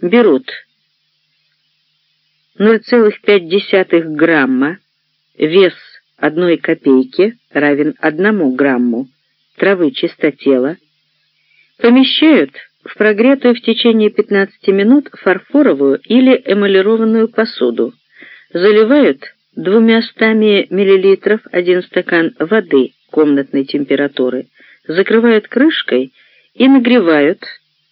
берут. 0,5 грамма, вес одной копейки равен одному грамму травы чистотела, помещают в прогретую в течение 15 минут фарфоровую или эмалированную посуду, заливают 200 мл один стакан воды комнатной температуры, закрывают крышкой и нагревают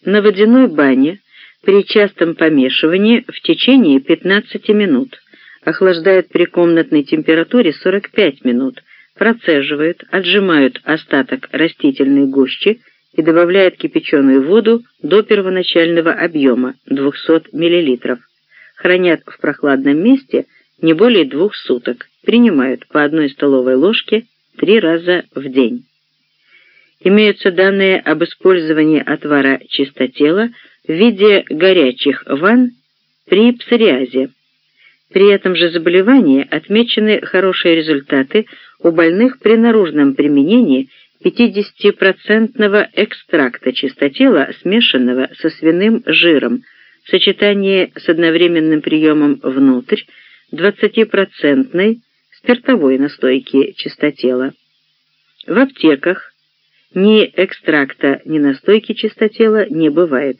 на водяной бане при частом помешивании в течение 15 минут, охлаждают при комнатной температуре 45 минут, процеживают, отжимают остаток растительной гущи и добавляют кипяченую воду до первоначального объема 200 мл. Хранят в прохладном месте не более двух суток, принимают по одной столовой ложке три раза в день. Имеются данные об использовании отвара чистотела в виде горячих ванн при псориазе. При этом же заболевании отмечены хорошие результаты у больных при наружном применении 50% экстракта чистотела, смешанного со свиным жиром, в сочетании с одновременным приемом внутрь 20% спиртовой настойки чистотела. В аптеках ни экстракта, ни настойки чистотела не бывает.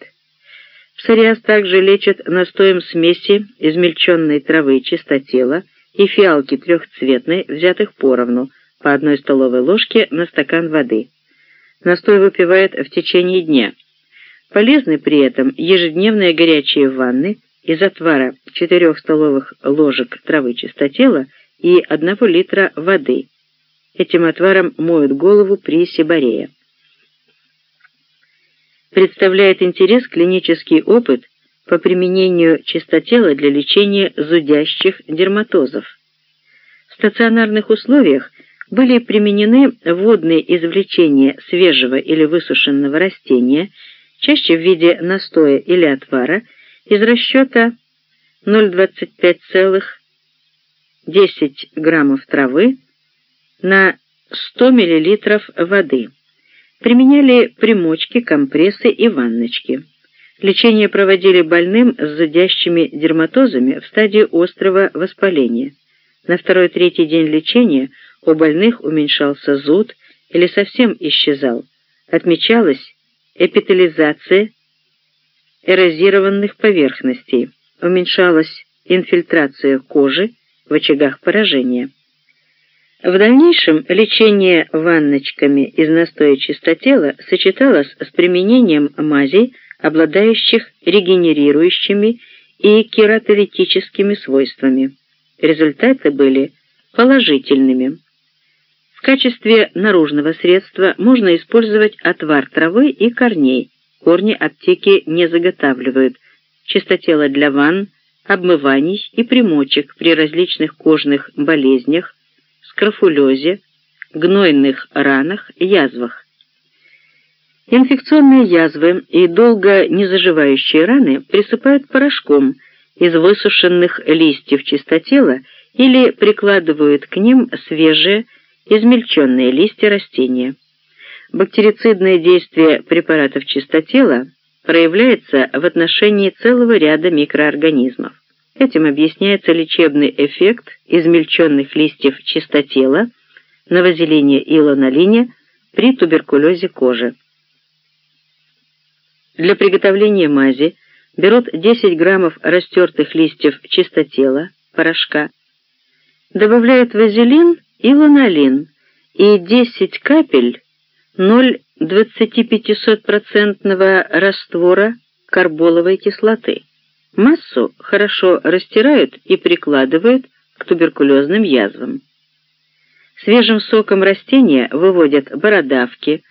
Псориаз также лечат настоем смеси измельченной травы чистотела и фиалки трехцветной, взятых поровну, по одной столовой ложке на стакан воды. Настой выпивают в течение дня. Полезны при этом ежедневные горячие ванны из отвара 4 столовых ложек травы чистотела и 1 литра воды. Этим отваром моют голову при сибарее представляет интерес клинический опыт по применению чистотела для лечения зудящих дерматозов. В стационарных условиях были применены водные извлечения свежего или высушенного растения, чаще в виде настоя или отвара, из расчета 0,25 10 граммов травы на 100 мл воды. Применяли примочки, компрессы и ванночки. Лечение проводили больным с зудящими дерматозами в стадии острого воспаления. На второй-третий день лечения у больных уменьшался зуд или совсем исчезал. Отмечалась эпителизация эрозированных поверхностей, уменьшалась инфильтрация кожи в очагах поражения. В дальнейшем лечение ванночками из настоя чистотела сочеталось с применением мазей, обладающих регенерирующими и кератолитическими свойствами. Результаты были положительными. В качестве наружного средства можно использовать отвар травы и корней. Корни аптеки не заготавливают. Чистотело для ванн, обмываний и примочек при различных кожных болезнях, скрофулезе, гнойных ранах, язвах. Инфекционные язвы и долго не заживающие раны присыпают порошком из высушенных листьев чистотела или прикладывают к ним свежие измельченные листья растения. Бактерицидное действие препаратов чистотела проявляется в отношении целого ряда микроорганизмов. Этим объясняется лечебный эффект измельченных листьев чистотела на вазелине и ланолине при туберкулезе кожи. Для приготовления мази берут 10 граммов растертых листьев чистотела, порошка, добавляют вазелин и ланолин и 10 капель 0,25% раствора карболовой кислоты. Массу хорошо растирают и прикладывают к туберкулезным язвам. Свежим соком растения выводят бородавки,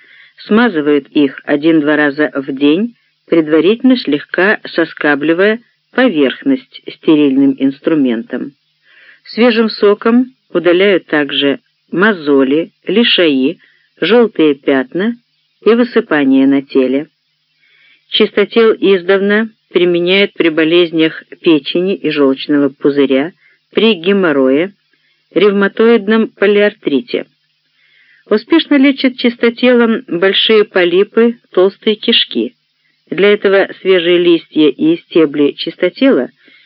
смазывают их один-два раза в день, предварительно слегка соскабливая поверхность стерильным инструментом. Свежим соком удаляют также мозоли, лишаи, желтые пятна и высыпания на теле. Чистотел издавна применяют при болезнях печени и желчного пузыря, при геморрое, ревматоидном полиартрите. Успешно лечат чистотелом большие полипы, толстые кишки. Для этого свежие листья и стебли чистотела –